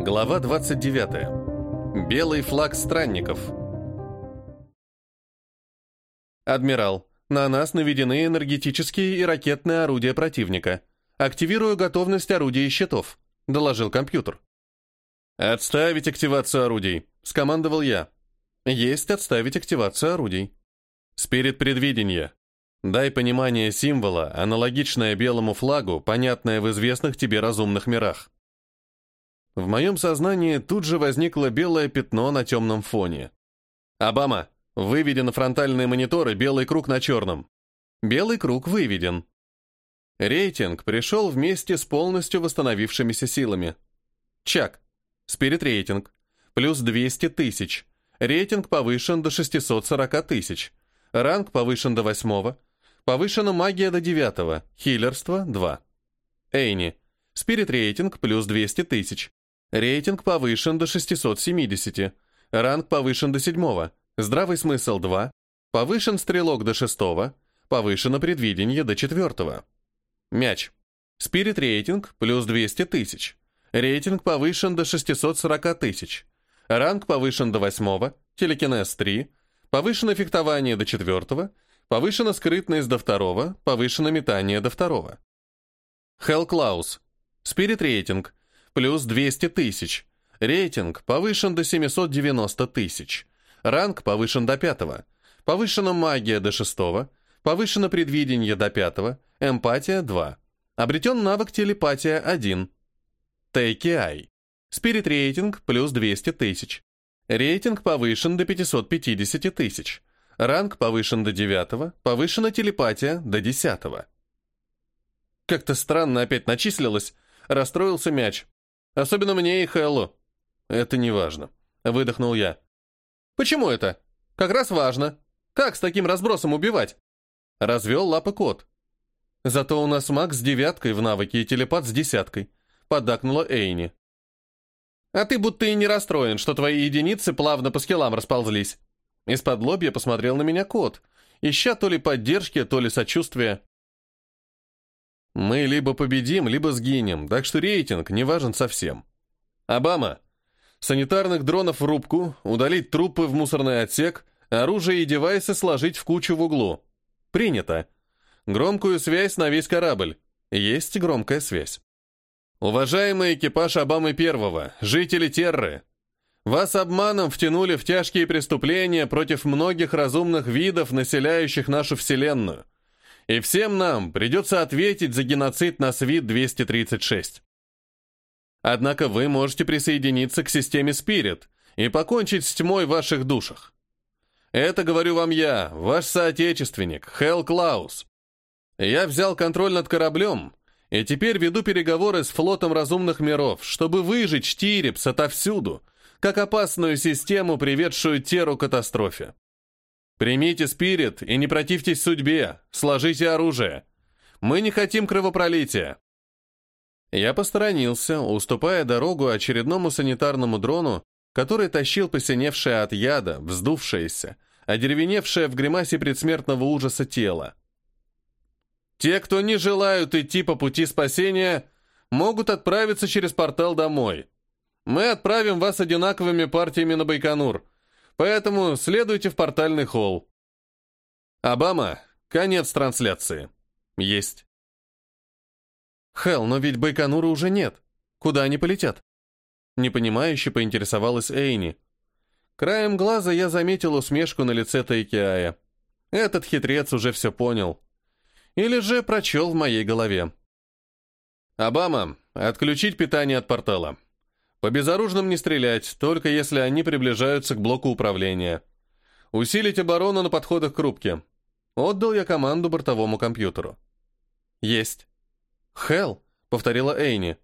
Глава 29. Белый флаг странников. Адмирал, на нас наведены энергетические и ракетные орудия противника. Активирую готовность орудий и щитов, доложил компьютер. Отставить активацию орудий, скомандовал я. Есть отставить активацию орудий. Спирит предвидения. Дай понимание символа, аналогичное белому флагу, понятное в известных тебе разумных мирах. В моем сознании тут же возникло белое пятно на темном фоне. «Обама, выведи на фронтальные мониторы белый круг на черном». Белый круг выведен. Рейтинг пришел вместе с полностью восстановившимися силами. Чак. Спирит рейтинг. Плюс 200 тысяч. Рейтинг повышен до 640 тысяч. Ранг повышен до 8. Повышена магия до 9. Хиллерство 2. Эйни. Спирит рейтинг плюс 200 тысяч. Рейтинг повышен до 670. Ранг повышен до 7. Здравый смысл 2. Повышен стрелок до 6. Повышено предвидение до 4. Мяч. Спирит рейтинг плюс 200 тысяч. Рейтинг повышен до 640 тысяч. Ранг повышен до 8. Телекинез 3. Повышено фехтование до 4. Повышено скрытность до 2. Повышено метание до 2. Хелл Клаус. Спирит рейтинг плюс 200 тысяч. Рейтинг повышен до 790 тысяч. Ранг повышен до пятого. Повышена магия до шестого. Повышено предвидение до пятого. Эмпатия 2. Обретен навык телепатия 1. TKI. Спирит рейтинг плюс 200 тысяч. Рейтинг повышен до 550 тысяч. Ранг повышен до 9, повышена телепатия до 10. Как-то странно опять начислилось, расстроился мяч. Особенно мне и Хэллу. Это не важно. Выдохнул я. Почему это? Как раз важно. Как с таким разбросом убивать? Развел лапы кот. Зато у нас маг с девяткой в навыке и телепат с десяткой. Поддакнула Эйни. А ты будто и не расстроен, что твои единицы плавно по скиллам расползлись. Из-под лобья посмотрел на меня кот, ища то ли поддержки, то ли сочувствия. Мы либо победим, либо сгинем, так что рейтинг не важен совсем. Обама. Санитарных дронов в рубку, удалить трупы в мусорный отсек, оружие и девайсы сложить в кучу в углу. Принято. Громкую связь на весь корабль. Есть громкая связь. Уважаемый экипаж Обамы Первого, жители Терры, вас обманом втянули в тяжкие преступления против многих разумных видов, населяющих нашу Вселенную. И всем нам придется ответить за геноцид на СВИД-236. Однако вы можете присоединиться к системе Спирит и покончить с тьмой в ваших душах. Это говорю вам я, ваш соотечественник, Хелл Клаус. Я взял контроль над кораблем и теперь веду переговоры с флотом разумных миров, чтобы выжечь Тирипс отовсюду, как опасную систему, приведшую Теру к катастрофе. Примите спирит и не противьтесь судьбе, сложите оружие. Мы не хотим кровопролития. Я посторонился, уступая дорогу очередному санитарному дрону, который тащил посиневшее от яда, вздувшееся, одеревеневшее в гримасе предсмертного ужаса тело. Те, кто не желают идти по пути спасения, могут отправиться через портал домой. Мы отправим вас одинаковыми партиями на Байконур — Поэтому следуйте в портальный холл. Обама, конец трансляции. Есть. Хел, но ведь Байконура уже нет. Куда они полетят? Непонимающе поинтересовалась Эйни. Краем глаза я заметил усмешку на лице Тайкиая. Этот хитрец уже все понял. Или же прочел в моей голове. «Обама, отключить питание от портала. По безоружным не стрелять, только если они приближаются к блоку управления. Усилить оборону на подходах к рубке. Отдал я команду бортовому компьютеру. Есть. Хел, повторила Эйни.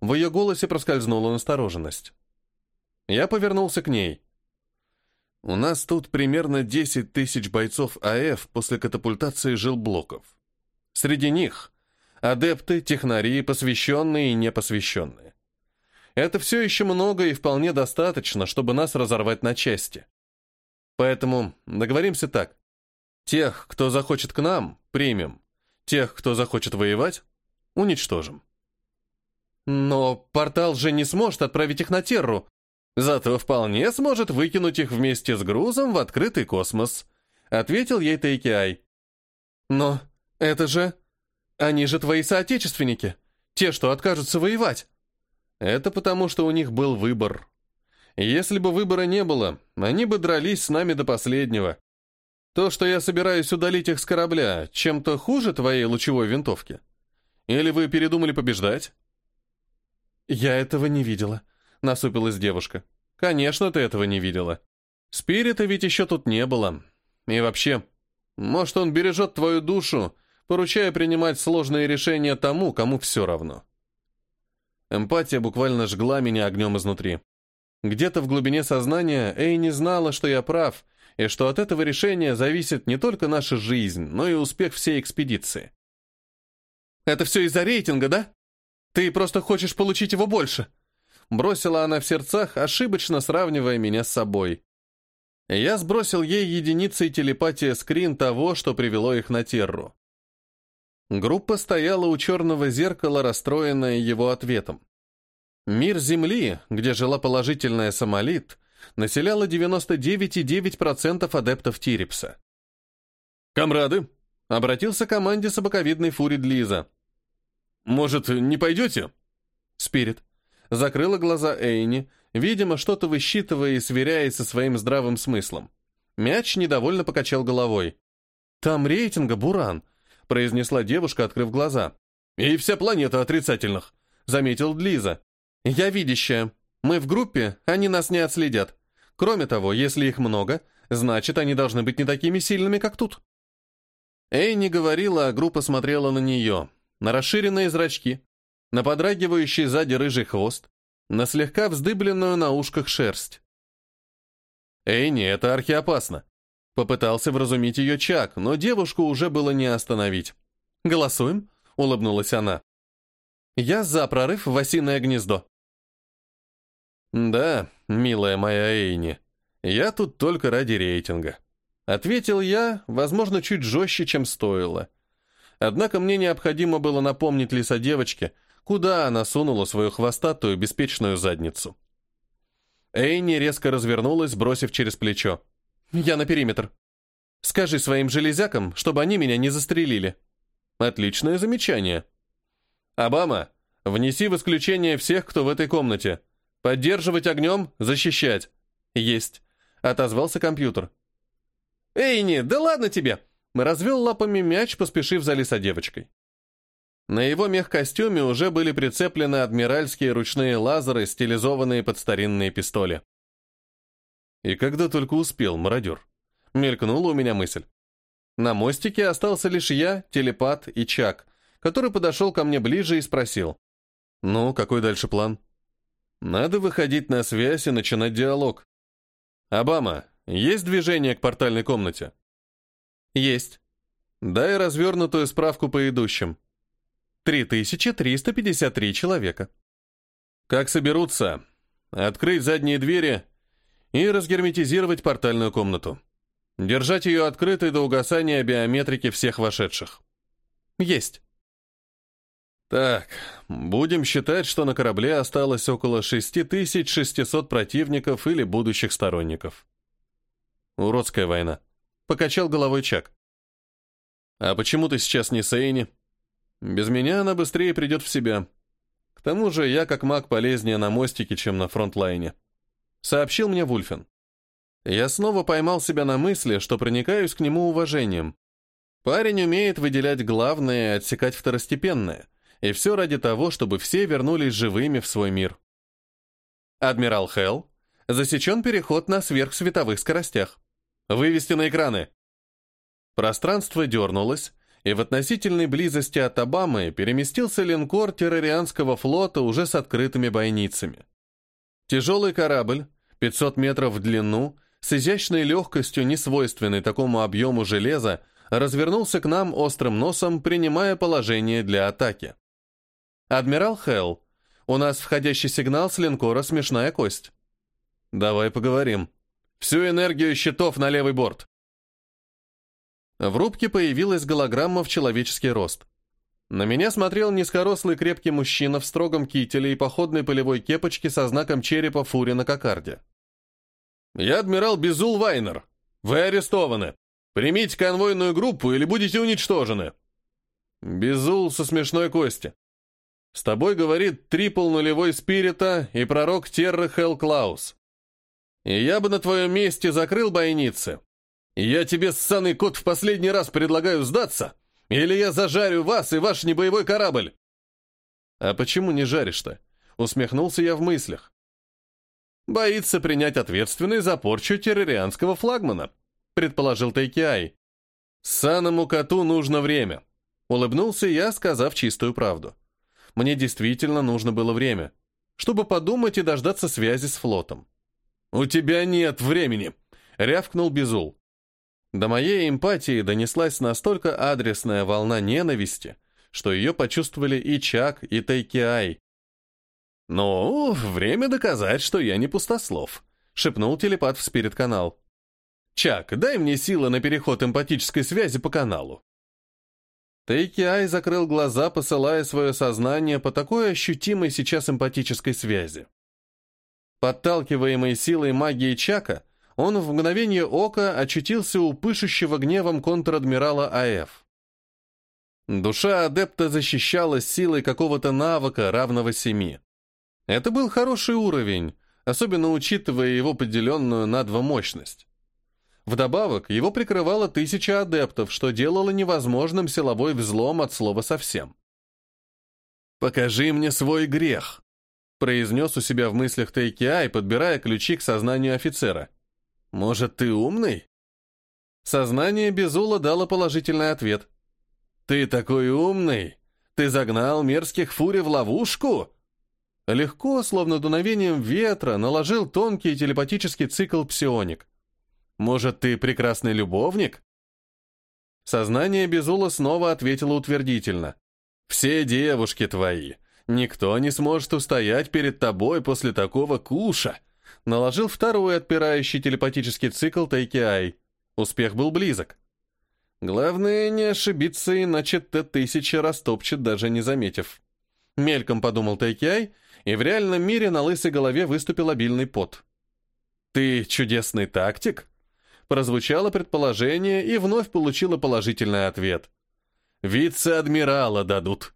В ее голосе проскользнула настороженность. Я повернулся к ней. У нас тут примерно 10 тысяч бойцов АФ после катапультации жилблоков. Среди них адепты, технари, посвященные и непосвященные. Это все еще много и вполне достаточно, чтобы нас разорвать на части. Поэтому договоримся так. Тех, кто захочет к нам, примем. Тех, кто захочет воевать, уничтожим. Но портал же не сможет отправить их на Терру. Зато вполне сможет выкинуть их вместе с грузом в открытый космос, ответил ей Тейкиай. Но это же... Они же твои соотечественники, те, что откажутся воевать. Это потому, что у них был выбор. Если бы выбора не было, они бы дрались с нами до последнего. То, что я собираюсь удалить их с корабля, чем-то хуже твоей лучевой винтовки? Или вы передумали побеждать? Я этого не видела, насупилась девушка. Конечно, ты этого не видела. Спирита ведь еще тут не было. И вообще, может, он бережет твою душу, поручая принимать сложные решения тому, кому все равно. Эмпатия буквально жгла меня огнем изнутри. Где-то в глубине сознания Эй не знала, что я прав, и что от этого решения зависит не только наша жизнь, но и успех всей экспедиции. «Это все из-за рейтинга, да? Ты просто хочешь получить его больше?» Бросила она в сердцах, ошибочно сравнивая меня с собой. Я сбросил ей единицей телепатия скрин того, что привело их на Терру. Группа стояла у черного зеркала, расстроенная его ответом. Мир Земли, где жила положительная Сомалит, населяла 99,9% адептов Тирипса. «Камрады!» — обратился к команде собаковидной фури Длиза. «Может, не пойдете?» «Спирит». Закрыла глаза Эйни, видимо, что-то высчитывая и сверяясь со своим здравым смыслом. Мяч недовольно покачал головой. «Там рейтинга Буран произнесла девушка, открыв глаза. «И вся планета отрицательных», — заметил Длиза. «Я видящая. Мы в группе, они нас не отследят. Кроме того, если их много, значит, они должны быть не такими сильными, как тут». Эй не говорила, а группа смотрела на нее, на расширенные зрачки, на подрагивающий сзади рыжий хвост, на слегка вздыбленную на ушках шерсть. «Эй, не, это архиопасно. Попытался вразумить ее Чак, но девушку уже было не остановить. «Голосуем?» — улыбнулась она. «Я за прорыв в осиное гнездо». «Да, милая моя Эйни, я тут только ради рейтинга». Ответил я, возможно, чуть жестче, чем стоило. Однако мне необходимо было напомнить лиса девочке, куда она сунула свою хвостатую беспечную задницу. Эйни резко развернулась, бросив через плечо. «Я на периметр. Скажи своим железякам, чтобы они меня не застрелили». «Отличное замечание». «Обама, внеси в исключение всех, кто в этой комнате. Поддерживать огнем, защищать». «Есть», — отозвался компьютер. «Эйни, да ладно тебе!» Развел лапами мяч, поспешив за лисодевочкой. На его мех-костюме уже были прицеплены адмиральские ручные лазеры, стилизованные под старинные пистоли. И когда только успел, мародер. Мелькнула у меня мысль. На мостике остался лишь я, телепат и Чак, который подошел ко мне ближе и спросил. «Ну, какой дальше план?» «Надо выходить на связь и начинать диалог». «Обама, есть движение к портальной комнате?» «Есть. Дай развернутую справку по идущим». 3353 человека. Как соберутся? Открыть задние двери и разгерметизировать портальную комнату. Держать ее открытой до угасания биометрики всех вошедших. Есть. Так, будем считать, что на корабле осталось около 6600 противников или будущих сторонников. Уродская война. Покачал головой Чак. А почему ты сейчас не Сейни? Без меня она быстрее придет в себя. К тому же я как маг полезнее на мостике, чем на фронтлайне сообщил мне Вульфен. Я снова поймал себя на мысли, что проникаюсь к нему уважением. Парень умеет выделять главное и отсекать второстепенное, и все ради того, чтобы все вернулись живыми в свой мир. Адмирал Хелл, засечен переход на сверхсветовых скоростях. Вывести на экраны. Пространство дернулось, и в относительной близости от Обамы переместился линкор террорианского флота уже с открытыми бойницами. Тяжелый корабль, 500 метров в длину, с изящной легкостью, несвойственной такому объему железа, развернулся к нам острым носом, принимая положение для атаки. «Адмирал Хелл, у нас входящий сигнал с линкора «Смешная кость». «Давай поговорим. Всю энергию щитов на левый борт». В рубке появилась голограмма в человеческий рост. На меня смотрел низкорослый крепкий мужчина в строгом кителе и походной полевой кепочке со знаком черепа фури на кокарде. «Я адмирал Безул Вайнер. Вы арестованы. Примите конвойную группу или будете уничтожены». Безул со смешной кости. С тобой говорит трипл нулевой спирита и пророк Терры Хелл Клаус. И я бы на твоем месте закрыл бойницы. Я тебе, ссаный кот, в последний раз предлагаю сдаться, или я зажарю вас и ваш небоевой корабль. А почему не жаришь-то? Усмехнулся я в мыслях. Боится принять ответственность за порчу террорианского флагмана, предположил Тайкиай. Саному коту нужно время. Улыбнулся я, сказав чистую правду мне действительно нужно было время, чтобы подумать и дождаться связи с флотом. «У тебя нет времени!» — рявкнул Безул. До моей эмпатии донеслась настолько адресная волна ненависти, что ее почувствовали и Чак, и Тайкиай. «Ну, время доказать, что я не пустослов», — шепнул телепат в спирит-канал. «Чак, дай мне силы на переход эмпатической связи по каналу». Тейки закрыл глаза, посылая свое сознание по такой ощутимой сейчас эмпатической связи. Подталкиваемый силой магии Чака, он в мгновение ока очутился у пышущего гневом контр-адмирала АФ. Душа адепта защищалась силой какого-то навыка, равного семи. Это был хороший уровень, особенно учитывая его поделенную на два мощность. Вдобавок, его прикрывало тысяча адептов, что делало невозможным силовой взлом от слова совсем. «Покажи мне свой грех», — произнес у себя в мыслях Тейкиай, подбирая ключи к сознанию офицера. «Может, ты умный?» Сознание Безула дало положительный ответ. «Ты такой умный! Ты загнал мерзких фури в ловушку!» Легко, словно дуновением ветра, наложил тонкий телепатический цикл псионик. Может, ты прекрасный любовник?» Сознание Безула снова ответило утвердительно. «Все девушки твои. Никто не сможет устоять перед тобой после такого куша». Наложил второй отпирающий телепатический цикл Тайкиай. Успех был близок. Главное не ошибиться, иначе Т-1000 растопчет, даже не заметив. Мельком подумал Тайкиай, и в реальном мире на лысой голове выступил обильный пот. «Ты чудесный тактик?» прозвучало предположение и вновь получила положительный ответ. «Вице-адмирала дадут».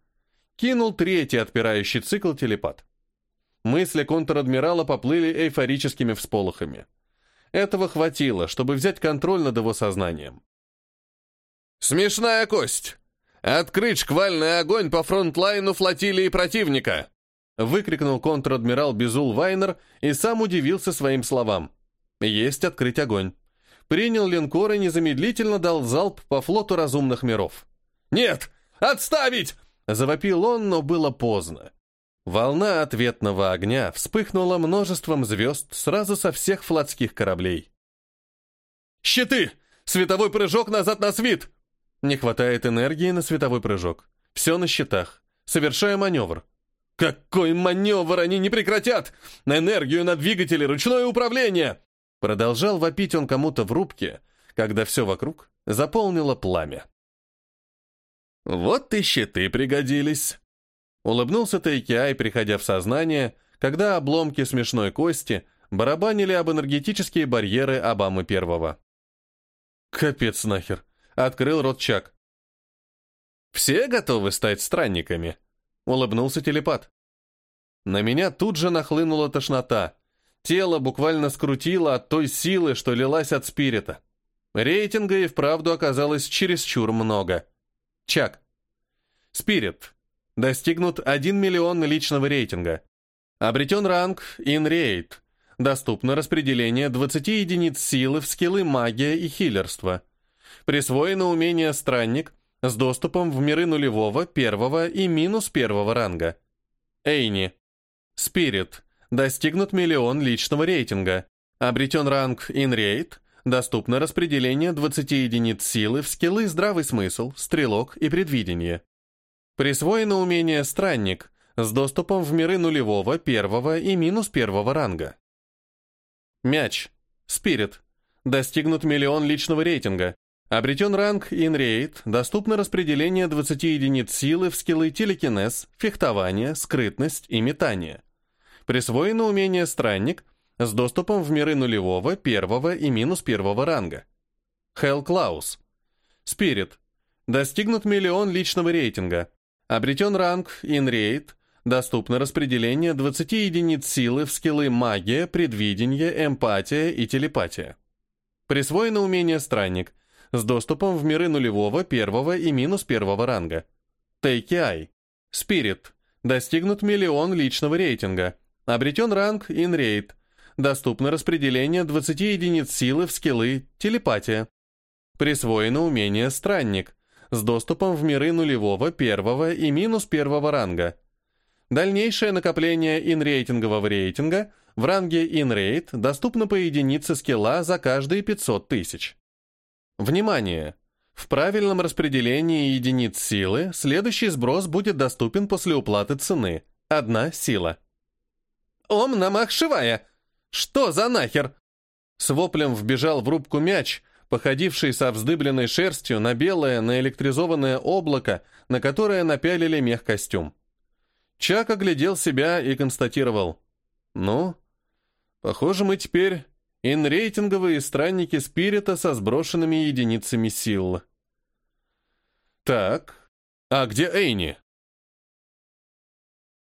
Кинул третий отпирающий цикл телепат. Мысли контр-адмирала поплыли эйфорическими всполохами. Этого хватило, чтобы взять контроль над его сознанием. «Смешная кость! Открыть шквальный огонь по фронтлайну флотилии противника!» выкрикнул контр-адмирал Безул Вайнер и сам удивился своим словам. «Есть открыть огонь» принял линкор и незамедлительно дал залп по флоту разумных миров. «Нет! Отставить!» — завопил он, но было поздно. Волна ответного огня вспыхнула множеством звезд сразу со всех флотских кораблей. «Щиты! Световой прыжок назад на свит!» Не хватает энергии на световой прыжок. Все на щитах. Совершаю маневр. «Какой маневр они не прекратят! На энергию на двигатели, ручное управление!» Продолжал вопить он кому-то в рубке, когда все вокруг заполнило пламя. «Вот и щиты пригодились!» Улыбнулся Тайкиай, приходя в сознание, когда обломки смешной кости барабанили об энергетические барьеры Обамы Первого. «Капец нахер!» — открыл рот Чак. «Все готовы стать странниками?» — улыбнулся телепат. На меня тут же нахлынула тошнота, Тело буквально скрутило от той силы, что лилась от спирита. Рейтинга и вправду оказалось чересчур много. Чак. Спирит. Достигнут 1 миллион личного рейтинга. Обретен ранг In Доступно распределение 20 единиц силы в скиллы магия и хилерство. Присвоено умение Странник с доступом в миры нулевого, первого и минус первого ранга. Эйни. Спирит. Достигнут миллион личного рейтинга. Обретен ранг In Доступно распределение 20 единиц силы в скиллы «Здравый смысл», «Стрелок» и «Предвидение». Присвоено умение «Странник» с доступом в миры нулевого, первого и минус первого ранга. Мяч. Спирит. Достигнут миллион личного рейтинга. Обретен ранг InRaid, доступно распределение 20 единиц силы в скиллы телекинез, фехтование, скрытность и метание. Присвоено умение Странник с доступом в миры нулевого, первого и минус первого ранга. Hell Klaus. Спирит. Достигнут миллион личного рейтинга. Обретен ранг InRaid, доступно распределение 20 единиц силы в скиллы магия, предвидение, эмпатия и телепатия. Присвоено умение Странник с доступом в миры нулевого, первого и минус первого ранга. Тейки Спирит. Достигнут миллион личного рейтинга. Обретен ранг InRaid. Доступно распределение 20 единиц силы в скиллы Телепатия. Присвоено умение Странник с доступом в миры нулевого, первого и минус первого ранга. Дальнейшее накопление инрейтингового рейтинга в ранге InRate доступно по единице скилла за каждые 500 тысяч. Внимание! В правильном распределении единиц силы следующий сброс будет доступен после уплаты цены. Одна сила. «Ом намах шивая! Что за нахер?» С воплем вбежал в рубку мяч, походивший со вздыбленной шерстью на белое наэлектризованное облако, на которое напялили мех-костюм. Чак оглядел себя и констатировал. «Ну, похоже, мы теперь инрейтинговые странники спирита со сброшенными единицами сил». «Так, а где Эйни?»